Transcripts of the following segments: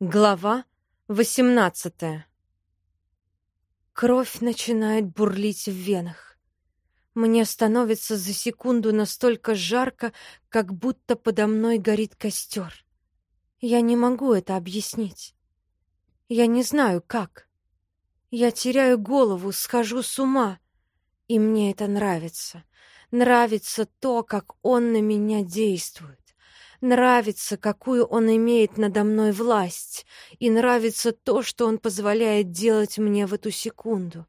Глава восемнадцатая. Кровь начинает бурлить в венах. Мне становится за секунду настолько жарко, как будто подо мной горит костер. Я не могу это объяснить. Я не знаю, как. Я теряю голову, схожу с ума, и мне это нравится. Нравится то, как он на меня действует. Нравится, какую он имеет надо мной власть, и нравится то, что он позволяет делать мне в эту секунду.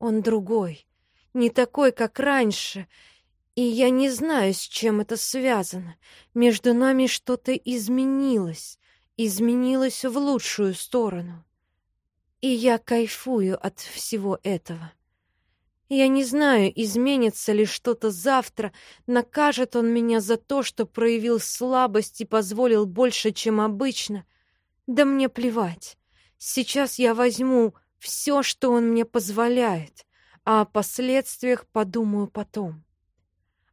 Он другой, не такой, как раньше, и я не знаю, с чем это связано. Между нами что-то изменилось, изменилось в лучшую сторону. И я кайфую от всего этого. Я не знаю, изменится ли что-то завтра, накажет он меня за то, что проявил слабость и позволил больше, чем обычно. Да мне плевать. Сейчас я возьму все, что он мне позволяет, а о последствиях подумаю потом.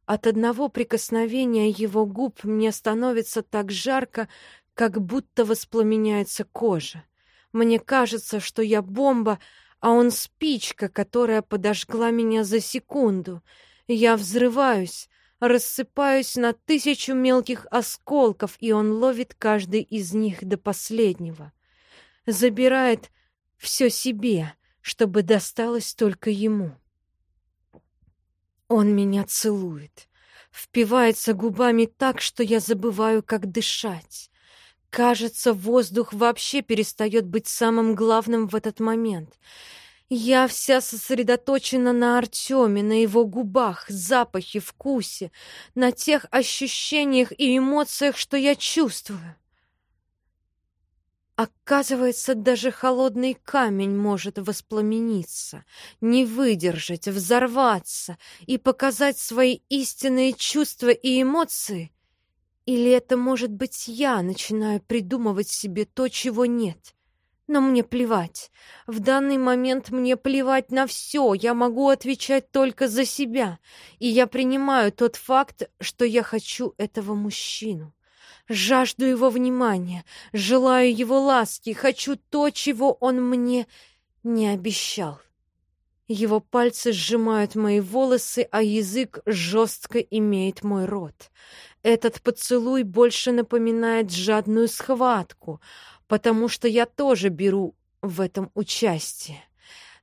От одного прикосновения его губ мне становится так жарко, как будто воспламеняется кожа. Мне кажется, что я бомба, а он спичка, которая подожгла меня за секунду. Я взрываюсь, рассыпаюсь на тысячу мелких осколков, и он ловит каждый из них до последнего. Забирает все себе, чтобы досталось только ему. Он меня целует, впивается губами так, что я забываю, как дышать. Кажется, воздух вообще перестает быть самым главным в этот момент. Я вся сосредоточена на Артеме, на его губах, запахе, вкусе, на тех ощущениях и эмоциях, что я чувствую. Оказывается, даже холодный камень может воспламениться, не выдержать, взорваться и показать свои истинные чувства и эмоции — или это, может быть, я начинаю придумывать себе то, чего нет? Но мне плевать. В данный момент мне плевать на все. Я могу отвечать только за себя. И я принимаю тот факт, что я хочу этого мужчину. Жажду его внимания, желаю его ласки, хочу то, чего он мне не обещал. Его пальцы сжимают мои волосы, а язык жестко имеет мой рот. Этот поцелуй больше напоминает жадную схватку, потому что я тоже беру в этом участие.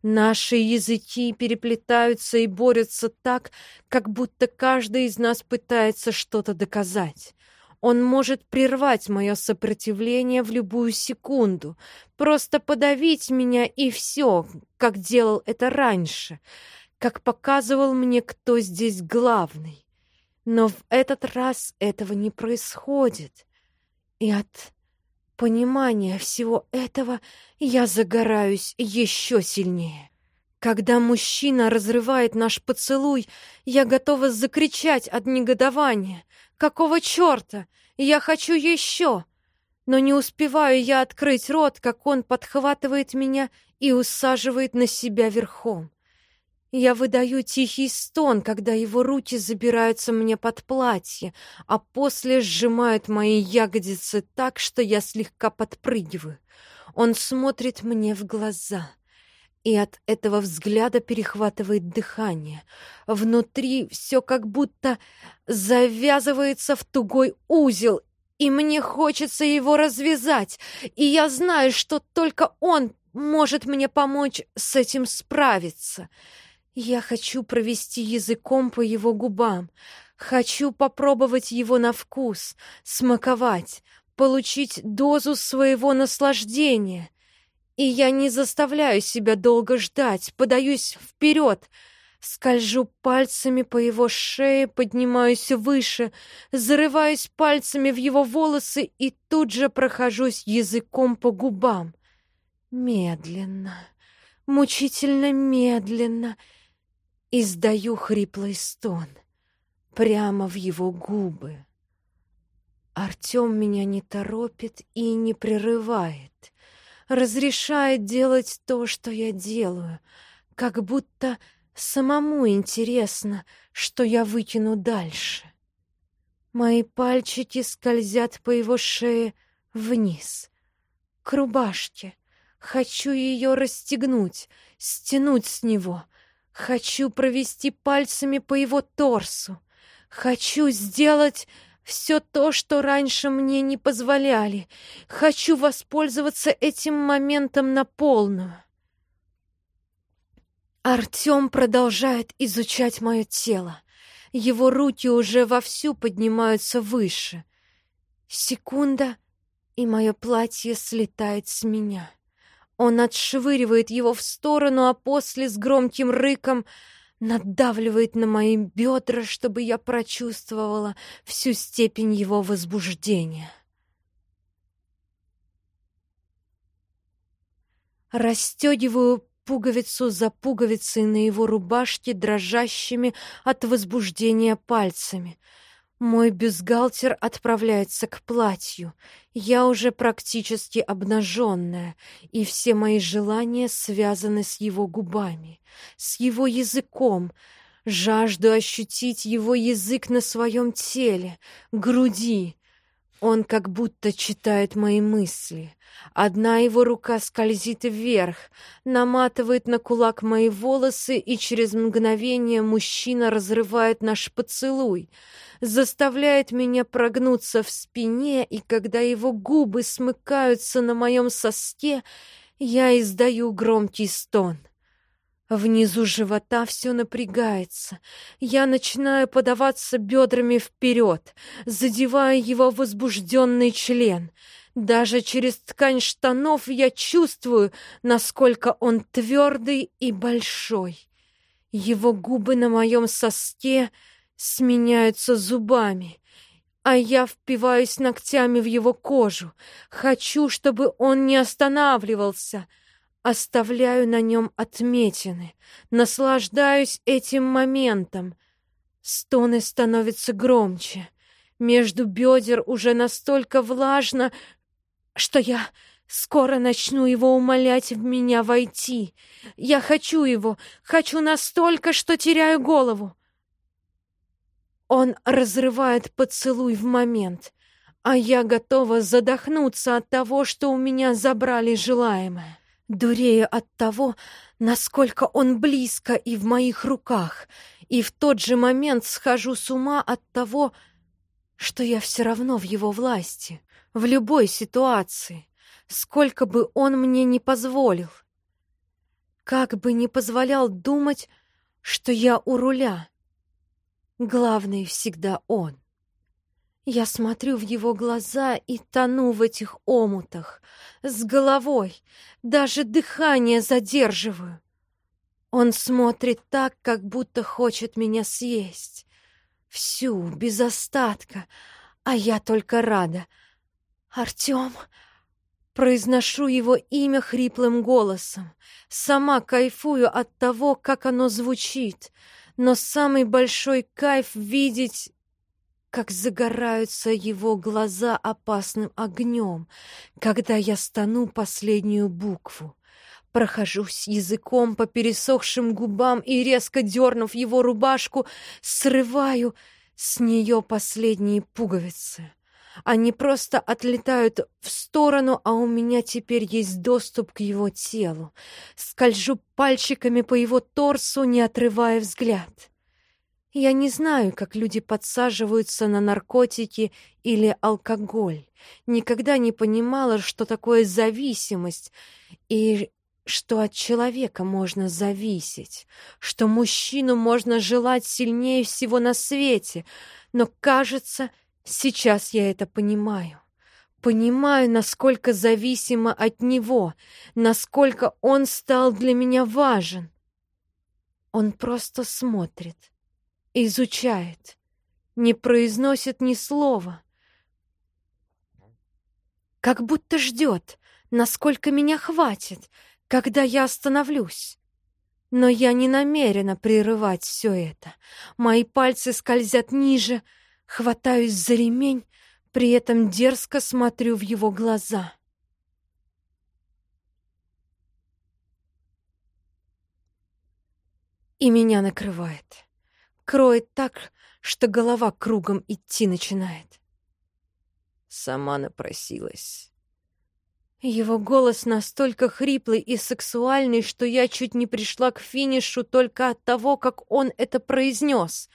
Наши языки переплетаются и борются так, как будто каждый из нас пытается что-то доказать. Он может прервать мое сопротивление в любую секунду, просто подавить меня и все, как делал это раньше, как показывал мне, кто здесь главный. Но в этот раз этого не происходит. И от понимания всего этого я загораюсь еще сильнее. Когда мужчина разрывает наш поцелуй, я готова закричать от негодования. Какого черта? Я хочу еще! Но не успеваю я открыть рот, как он подхватывает меня и усаживает на себя верхом. Я выдаю тихий стон, когда его руки забираются мне под платье, а после сжимают мои ягодицы так, что я слегка подпрыгиваю. Он смотрит мне в глаза, и от этого взгляда перехватывает дыхание. Внутри все как будто завязывается в тугой узел, и мне хочется его развязать, и я знаю, что только он может мне помочь с этим справиться. Я хочу провести языком по его губам, хочу попробовать его на вкус, смаковать, получить дозу своего наслаждения. И я не заставляю себя долго ждать, подаюсь вперед, скольжу пальцами по его шее, поднимаюсь выше, зарываюсь пальцами в его волосы и тут же прохожусь языком по губам. Медленно, мучительно медленно — Издаю хриплый стон прямо в его губы. Артем меня не торопит и не прерывает, разрешает делать то, что я делаю, как будто самому интересно, что я выкину дальше. Мои пальчики скользят по его шее вниз, к рубашке. Хочу ее расстегнуть, стянуть с него. Хочу провести пальцами по его торсу. Хочу сделать все то, что раньше мне не позволяли. Хочу воспользоваться этим моментом на полную. Артем продолжает изучать мое тело. Его руки уже вовсю поднимаются выше. Секунда, и мое платье слетает с меня. Он отшвыривает его в сторону, а после с громким рыком надавливает на мои бедра, чтобы я прочувствовала всю степень его возбуждения. Расстегиваю пуговицу за пуговицей на его рубашке дрожащими от возбуждения пальцами. Мой бюстгальтер отправляется к платью. Я уже практически обнаженная, и все мои желания связаны с его губами, с его языком. Жажду ощутить его язык на своем теле, груди. Он как будто читает мои мысли. Одна его рука скользит вверх, наматывает на кулак мои волосы, и через мгновение мужчина разрывает наш поцелуй — заставляет меня прогнуться в спине, и когда его губы смыкаются на моем соске, я издаю громкий стон. Внизу живота все напрягается. Я начинаю подаваться бедрами вперед, задевая его возбужденный член. Даже через ткань штанов я чувствую, насколько он твердый и большой. Его губы на моем соске — сменяются зубами, а я впиваюсь ногтями в его кожу. Хочу, чтобы он не останавливался. Оставляю на нем отметины, наслаждаюсь этим моментом. Стоны становятся громче. Между бедер уже настолько влажно, что я скоро начну его умолять в меня войти. Я хочу его, хочу настолько, что теряю голову. Он разрывает поцелуй в момент, а я готова задохнуться от того, что у меня забрали желаемое. Дурею от того, насколько он близко и в моих руках, и в тот же момент схожу с ума от того, что я все равно в его власти, в любой ситуации, сколько бы он мне не позволил. Как бы не позволял думать, что я у руля, Главный всегда он. Я смотрю в его глаза и тону в этих омутах, с головой, даже дыхание задерживаю. Он смотрит так, как будто хочет меня съесть. Всю, без остатка, а я только рада. «Артем!» Произношу его имя хриплым голосом. Сама кайфую от того, как оно звучит — но самый большой кайф видеть, как загораются его глаза опасным огнем, когда я стану последнюю букву. Прохожусь языком по пересохшим губам и, резко дернув его рубашку, срываю с нее последние пуговицы. Они просто отлетают в сторону, а у меня теперь есть доступ к его телу. Скольжу пальчиками по его торсу, не отрывая взгляд. Я не знаю, как люди подсаживаются на наркотики или алкоголь. Никогда не понимала, что такое зависимость и что от человека можно зависеть, что мужчину можно желать сильнее всего на свете, но, кажется, Сейчас я это понимаю. Понимаю, насколько зависимо от него, насколько он стал для меня важен. Он просто смотрит, изучает, не произносит ни слова. Как будто ждет, насколько меня хватит, когда я остановлюсь. Но я не намерена прерывать все это. Мои пальцы скользят ниже — Хватаюсь за ремень, при этом дерзко смотрю в его глаза. И меня накрывает. Кроет так, что голова кругом идти начинает. Сама напросилась. Его голос настолько хриплый и сексуальный, что я чуть не пришла к финишу только от того, как он это произнес.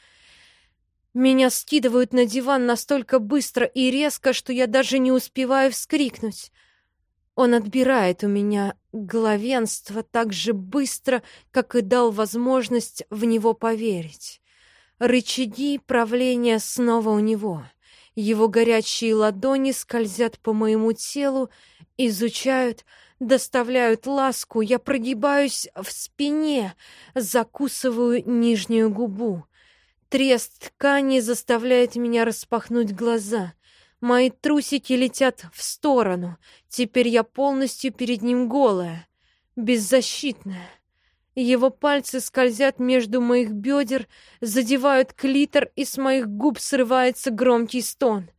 Меня скидывают на диван настолько быстро и резко, что я даже не успеваю вскрикнуть. Он отбирает у меня главенство так же быстро, как и дал возможность в него поверить. Рычаги правления снова у него. Его горячие ладони скользят по моему телу, изучают, доставляют ласку. Я прогибаюсь в спине, закусываю нижнюю губу. Трест ткани заставляет меня распахнуть глаза. Мои трусики летят в сторону. Теперь я полностью перед ним голая, беззащитная. Его пальцы скользят между моих бедер, задевают клитор, и с моих губ срывается громкий стон.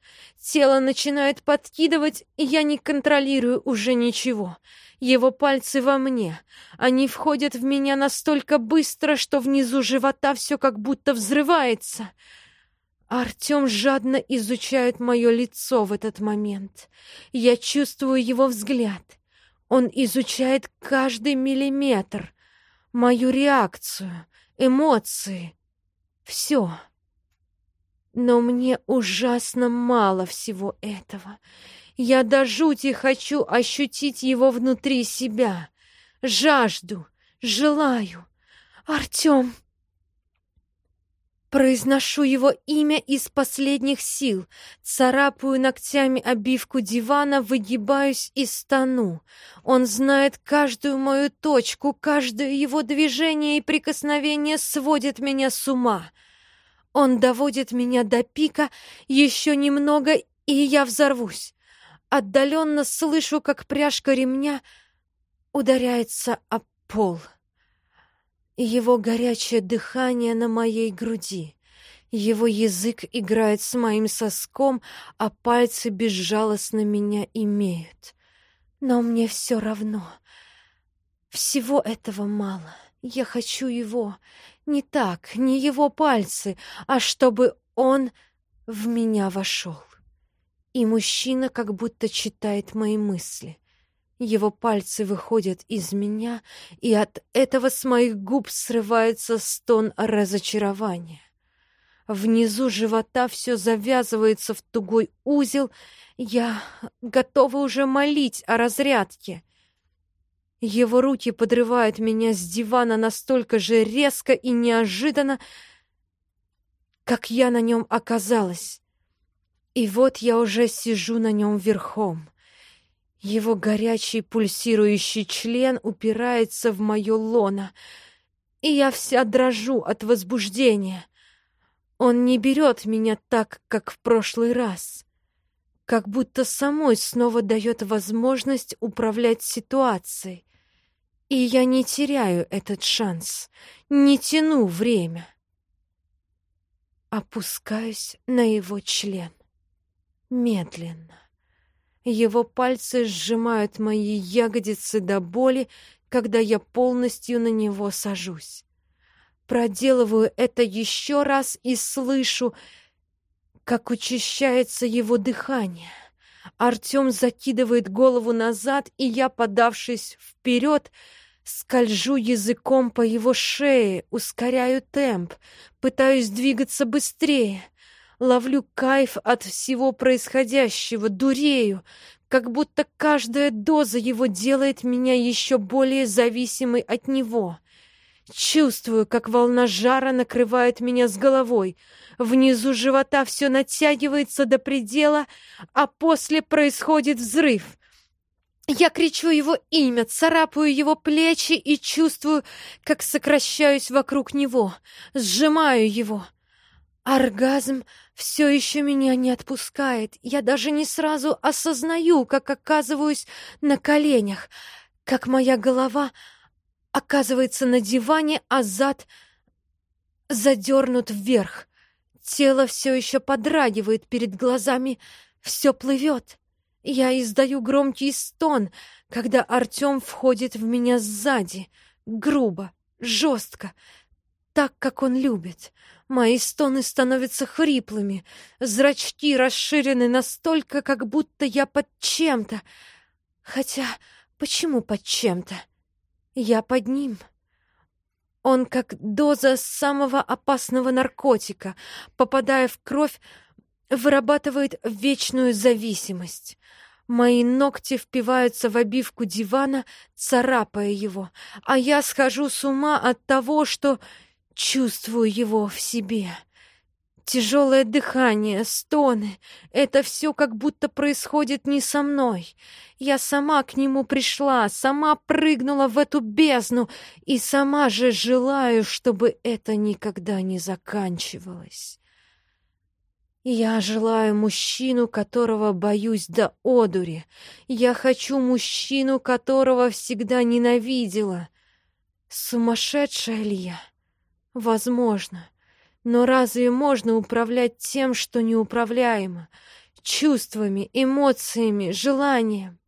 Тело начинает подкидывать, и я не контролирую уже ничего. Его пальцы во мне. Они входят в меня настолько быстро, что внизу живота все как будто взрывается. Артем жадно изучает мое лицо в этот момент. Я чувствую его взгляд. Он изучает каждый миллиметр — мою реакцию, эмоции. Все. Но мне ужасно мало всего этого. Я до жути хочу ощутить его внутри себя. Жажду, желаю. Артем... Произношу его имя из последних сил, царапаю ногтями обивку дивана, выгибаюсь и стану. Он знает каждую мою точку, каждое его движение и прикосновение сводит меня с ума. Он доводит меня до пика, еще немного, и я взорвусь. Отдаленно слышу, как пряжка ремня ударяется об пол его горячее дыхание на моей груди. Его язык играет с моим соском, а пальцы безжалостно меня имеют. Но мне все равно. Всего этого мало. Я хочу его. Не так, не его пальцы, а чтобы он в меня вошел. И мужчина как будто читает мои мысли. Его пальцы выходят из меня, и от этого с моих губ срывается стон разочарования. Внизу живота все завязывается в тугой узел. Я готова уже молить о разрядке. Его руки подрывают меня с дивана настолько же резко и неожиданно, как я на нем оказалась. И вот я уже сижу на нем верхом. Его горячий пульсирующий член упирается в мое лоно, и я вся дрожу от возбуждения. Он не берет меня так, как в прошлый раз, как будто самой снова дает возможность управлять ситуацией. И я не теряю этот шанс, не тяну время. Опускаюсь на его член. Медленно. Его пальцы сжимают мои ягодицы до боли, когда я полностью на него сажусь. Проделываю это еще раз и слышу, как учащается его дыхание. Артем закидывает голову назад, и я, подавшись вперед, скольжу языком по его шее, ускоряю темп, пытаюсь двигаться быстрее — Ловлю кайф от всего происходящего, дурею, как будто каждая доза его делает меня еще более зависимой от него. Чувствую, как волна жара накрывает меня с головой. Внизу живота все натягивается до предела, а после происходит взрыв. Я кричу его имя, царапаю его плечи и чувствую, как сокращаюсь вокруг него, сжимаю его. Оргазм все еще меня не отпускает. Я даже не сразу осознаю, как оказываюсь на коленях, как моя голова оказывается на диване, а зад задернут вверх. Тело все еще подрагивает перед глазами, все плывет. Я издаю громкий стон, когда Артем входит в меня сзади, грубо, жестко, так, как он любит. Мои стоны становятся хриплыми, зрачки расширены настолько, как будто я под чем-то. Хотя, почему под чем-то? Я под ним. Он как доза самого опасного наркотика, попадая в кровь, вырабатывает вечную зависимость. Мои ногти впиваются в обивку дивана, царапая его, а я схожу с ума от того, что чувствую его в себе. Тяжелое дыхание, стоны — это все как будто происходит не со мной. Я сама к нему пришла, сама прыгнула в эту бездну и сама же желаю, чтобы это никогда не заканчивалось. Я желаю мужчину, которого боюсь до одури. Я хочу мужчину, которого всегда ненавидела. Сумасшедшая ли я? Возможно. Но разве можно управлять тем, что неуправляемо? Чувствами, эмоциями, желанием?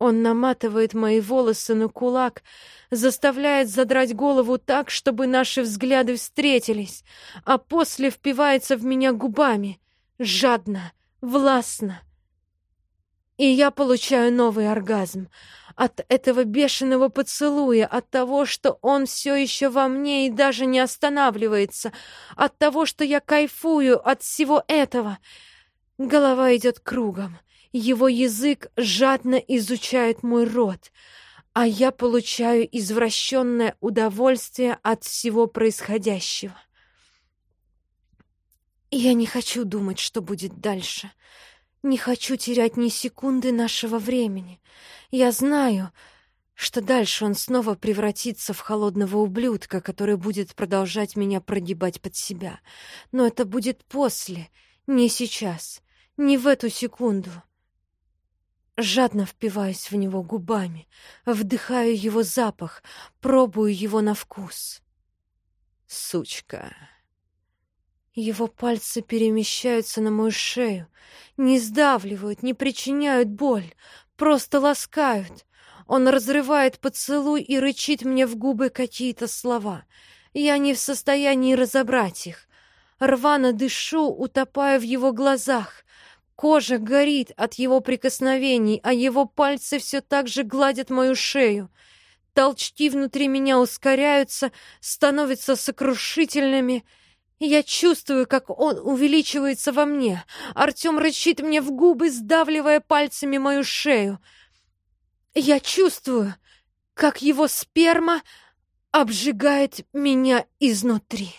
Он наматывает мои волосы на кулак, заставляет задрать голову так, чтобы наши взгляды встретились, а после впивается в меня губами, жадно, властно. И я получаю новый оргазм от этого бешеного поцелуя, от того, что он все еще во мне и даже не останавливается, от того, что я кайфую от всего этого. Голова идет кругом. Его язык жадно изучает мой рот, а я получаю извращенное удовольствие от всего происходящего. Я не хочу думать, что будет дальше. Не хочу терять ни секунды нашего времени. Я знаю, что дальше он снова превратится в холодного ублюдка, который будет продолжать меня прогибать под себя. Но это будет после, не сейчас, не в эту секунду. Жадно впиваюсь в него губами, вдыхаю его запах, пробую его на вкус. Сучка. Его пальцы перемещаются на мою шею, не сдавливают, не причиняют боль, просто ласкают. Он разрывает поцелуй и рычит мне в губы какие-то слова. Я не в состоянии разобрать их. Рвано дышу, утопая в его глазах, Кожа горит от его прикосновений, а его пальцы все так же гладят мою шею. Толчки внутри меня ускоряются, становятся сокрушительными. Я чувствую, как он увеличивается во мне. Артем рычит мне в губы, сдавливая пальцами мою шею. Я чувствую, как его сперма обжигает меня изнутри.